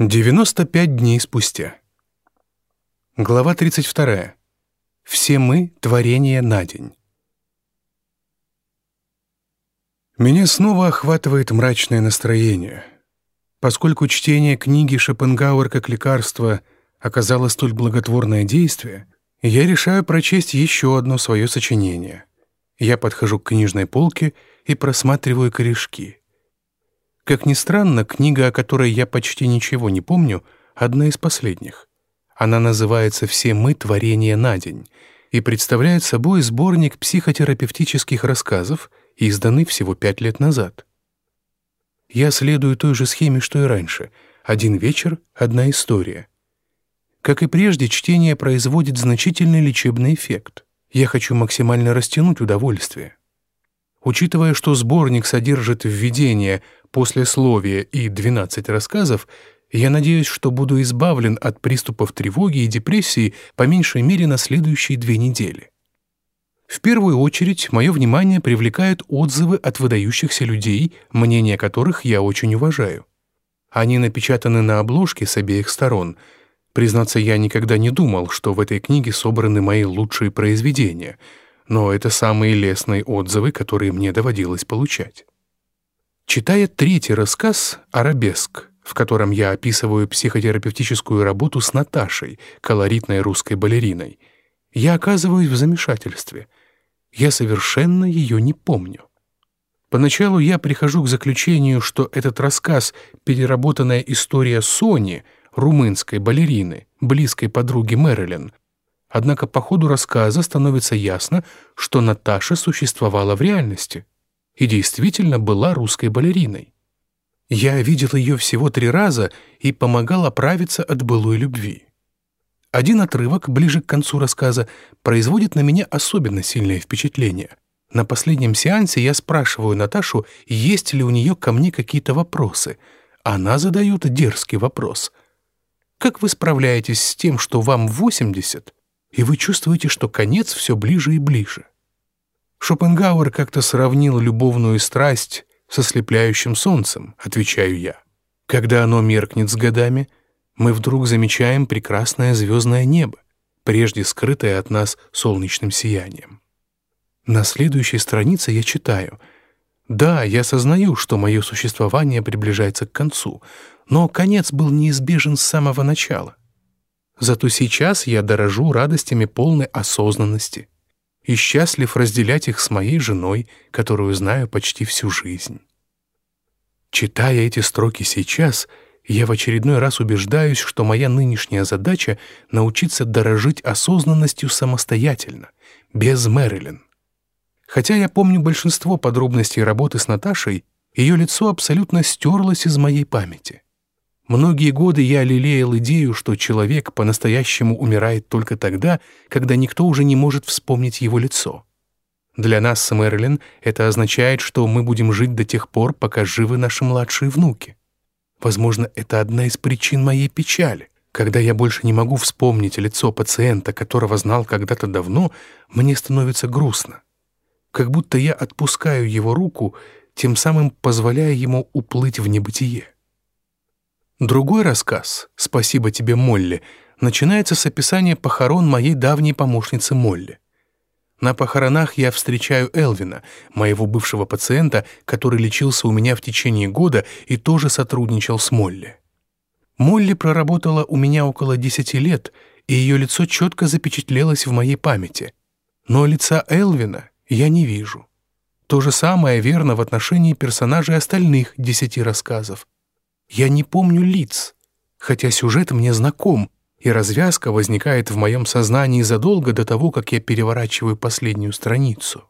95 дней спустя. Глава 32. Все мы — творение на день. Меня снова охватывает мрачное настроение. Поскольку чтение книги Шопенгауэр как лекарство оказало столь благотворное действие, я решаю прочесть еще одно свое сочинение. Я подхожу к книжной полке и просматриваю корешки — как ни странно, книга, о которой я почти ничего не помню, одна из последних. Она называется «Все мы. Творение на день» и представляет собой сборник психотерапевтических рассказов, изданный всего пять лет назад. Я следую той же схеме, что и раньше. Один вечер — одна история. Как и прежде, чтение производит значительный лечебный эффект. Я хочу максимально растянуть удовольствие. Учитывая, что сборник содержит введение, послесловие и 12 рассказов, я надеюсь, что буду избавлен от приступов тревоги и депрессии по меньшей мере на следующие две недели. В первую очередь, мое внимание привлекают отзывы от выдающихся людей, мнения которых я очень уважаю. Они напечатаны на обложке с обеих сторон. Признаться, я никогда не думал, что в этой книге собраны мои лучшие произведения, но это самые лестные отзывы, которые мне доводилось получать. Читая третий рассказ «Арабеск», в котором я описываю психотерапевтическую работу с Наташей, колоритной русской балериной, я оказываюсь в замешательстве. Я совершенно ее не помню. Поначалу я прихожу к заключению, что этот рассказ — переработанная история Сони, румынской балерины, близкой подруги Мэрилин. Однако по ходу рассказа становится ясно, что Наташа существовала в реальности — и действительно была русской балериной. Я видел ее всего три раза и помогал оправиться от былой любви. Один отрывок, ближе к концу рассказа, производит на меня особенно сильное впечатление. На последнем сеансе я спрашиваю Наташу, есть ли у нее ко мне какие-то вопросы. Она задает дерзкий вопрос. «Как вы справляетесь с тем, что вам 80, и вы чувствуете, что конец все ближе и ближе?» Шопенгауэр как-то сравнил любовную страсть со слепляющим солнцем, отвечаю я. Когда оно меркнет с годами, мы вдруг замечаем прекрасное звездное небо, прежде скрытое от нас солнечным сиянием. На следующей странице я читаю «Да, я сознаю, что мое существование приближается к концу, но конец был неизбежен с самого начала. Зато сейчас я дорожу радостями полной осознанности» и счастлив разделять их с моей женой, которую знаю почти всю жизнь. Читая эти строки сейчас, я в очередной раз убеждаюсь, что моя нынешняя задача — научиться дорожить осознанностью самостоятельно, без Мэрилин. Хотя я помню большинство подробностей работы с Наташей, ее лицо абсолютно стерлось из моей памяти. Многие годы я лелеял идею, что человек по-настоящему умирает только тогда, когда никто уже не может вспомнить его лицо. Для нас с Мэрилин это означает, что мы будем жить до тех пор, пока живы наши младшие внуки. Возможно, это одна из причин моей печали. Когда я больше не могу вспомнить лицо пациента, которого знал когда-то давно, мне становится грустно. Как будто я отпускаю его руку, тем самым позволяя ему уплыть в небытие. Другой рассказ «Спасибо тебе, Молли» начинается с описания похорон моей давней помощницы Молли. На похоронах я встречаю Элвина, моего бывшего пациента, который лечился у меня в течение года и тоже сотрудничал с Молли. Молли проработала у меня около 10 лет, и ее лицо четко запечатлелось в моей памяти. Но лица Элвина я не вижу. То же самое верно в отношении персонажей остальных десяти рассказов. Я не помню лиц, хотя сюжет мне знаком, и развязка возникает в моем сознании задолго до того, как я переворачиваю последнюю страницу.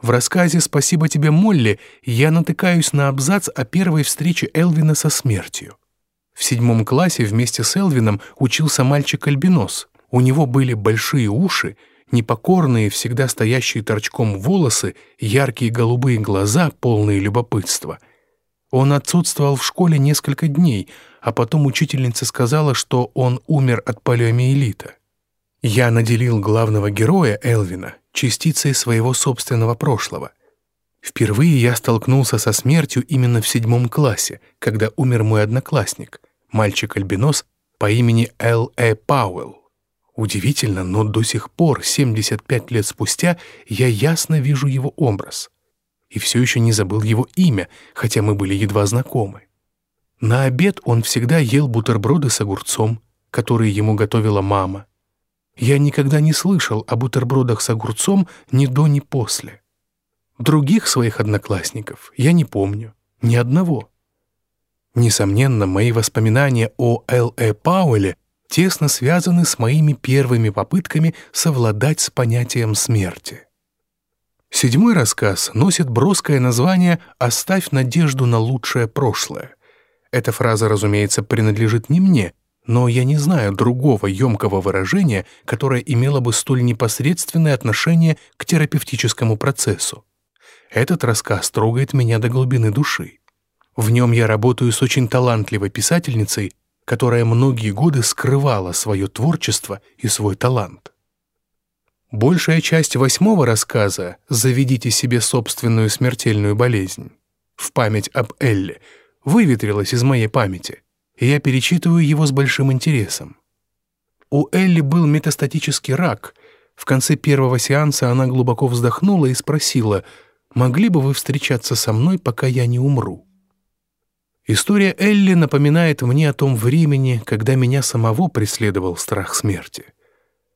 В рассказе «Спасибо тебе, Молли» я натыкаюсь на абзац о первой встрече Элвина со смертью. В седьмом классе вместе с Элвином учился мальчик-альбинос. У него были большие уши, непокорные, всегда стоящие торчком волосы, яркие голубые глаза, полные любопытства — он отсутствовал в школе несколько дней, а потом учительница сказала, что он умер от полиомиелита. Я наделил главного героя, Элвина, частицей своего собственного прошлого. Впервые я столкнулся со смертью именно в седьмом классе, когда умер мой одноклассник, мальчик-альбинос по имени Л. Э. Пауэлл. Удивительно, но до сих пор, 75 лет спустя, я ясно вижу его образ. И все еще не забыл его имя, хотя мы были едва знакомы. На обед он всегда ел бутерброды с огурцом, которые ему готовила мама. Я никогда не слышал о бутербродах с огурцом ни до, ни после. Других своих одноклассников я не помню, ни одного. Несомненно, мои воспоминания о Л.Э. Пауэле тесно связаны с моими первыми попытками совладать с понятием смерти. Седьмой рассказ носит броское название «Оставь надежду на лучшее прошлое». Эта фраза, разумеется, принадлежит не мне, но я не знаю другого емкого выражения, которое имело бы столь непосредственное отношение к терапевтическому процессу. Этот рассказ трогает меня до глубины души. В нем я работаю с очень талантливой писательницей, которая многие годы скрывала свое творчество и свой талант. Большая часть восьмого рассказа «Заведите себе собственную смертельную болезнь» в память об Элле выветрилась из моей памяти, и я перечитываю его с большим интересом. У Элли был метастатический рак. В конце первого сеанса она глубоко вздохнула и спросила, «Могли бы вы встречаться со мной, пока я не умру?» История Элли напоминает мне о том времени, когда меня самого преследовал страх смерти.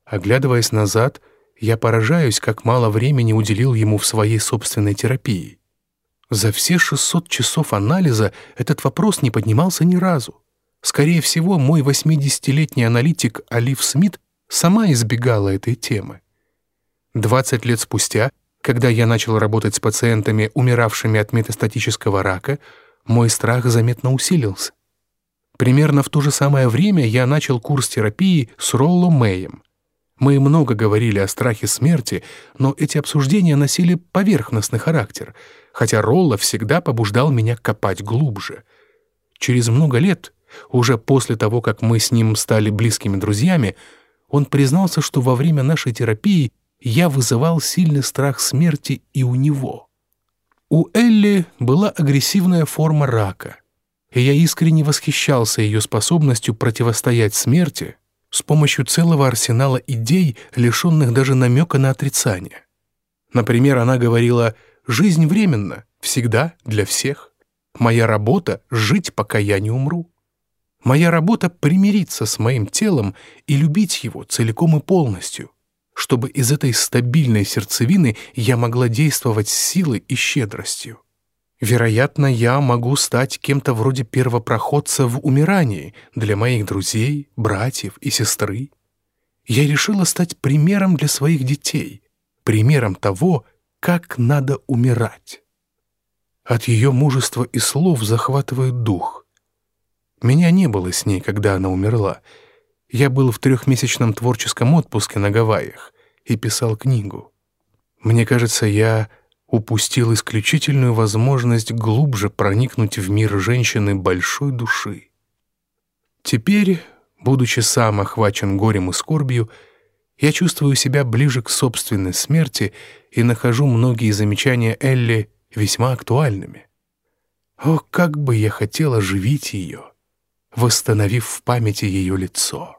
Оглядываясь назад, я поражаюсь, как мало времени уделил ему в своей собственной терапии. За все 600 часов анализа этот вопрос не поднимался ни разу. Скорее всего, мой 80-летний аналитик Алиф Смит сама избегала этой темы. 20 лет спустя, когда я начал работать с пациентами, умиравшими от метастатического рака, мой страх заметно усилился. Примерно в то же самое время я начал курс терапии с Ролло Мэем. Мы много говорили о страхе смерти, но эти обсуждения носили поверхностный характер, хотя Ролло всегда побуждал меня копать глубже. Через много лет, уже после того, как мы с ним стали близкими друзьями, он признался, что во время нашей терапии я вызывал сильный страх смерти и у него. У Элли была агрессивная форма рака, и я искренне восхищался ее способностью противостоять смерти с помощью целого арсенала идей, лишенных даже намека на отрицание. Например, она говорила «Жизнь временна, всегда, для всех. Моя работа — жить, пока я не умру. Моя работа — примириться с моим телом и любить его целиком и полностью чтобы из этой стабильной сердцевины я могла действовать с силой и щедростью. Вероятно, я могу стать кем-то вроде первопроходца в умирании для моих друзей, братьев и сестры. Я решила стать примером для своих детей, примером того, как надо умирать. От ее мужества и слов захватывает дух. Меня не было с ней, когда она умерла, я был в трехмесячном творческом отпуске на Гавайях и писал книгу. Мне кажется, я упустил исключительную возможность глубже проникнуть в мир женщины большой души. Теперь, будучи сам охвачен горем и скорбью, я чувствую себя ближе к собственной смерти и нахожу многие замечания Элли весьма актуальными. О, как бы я хотел оживить ее, восстановив в памяти ее лицо!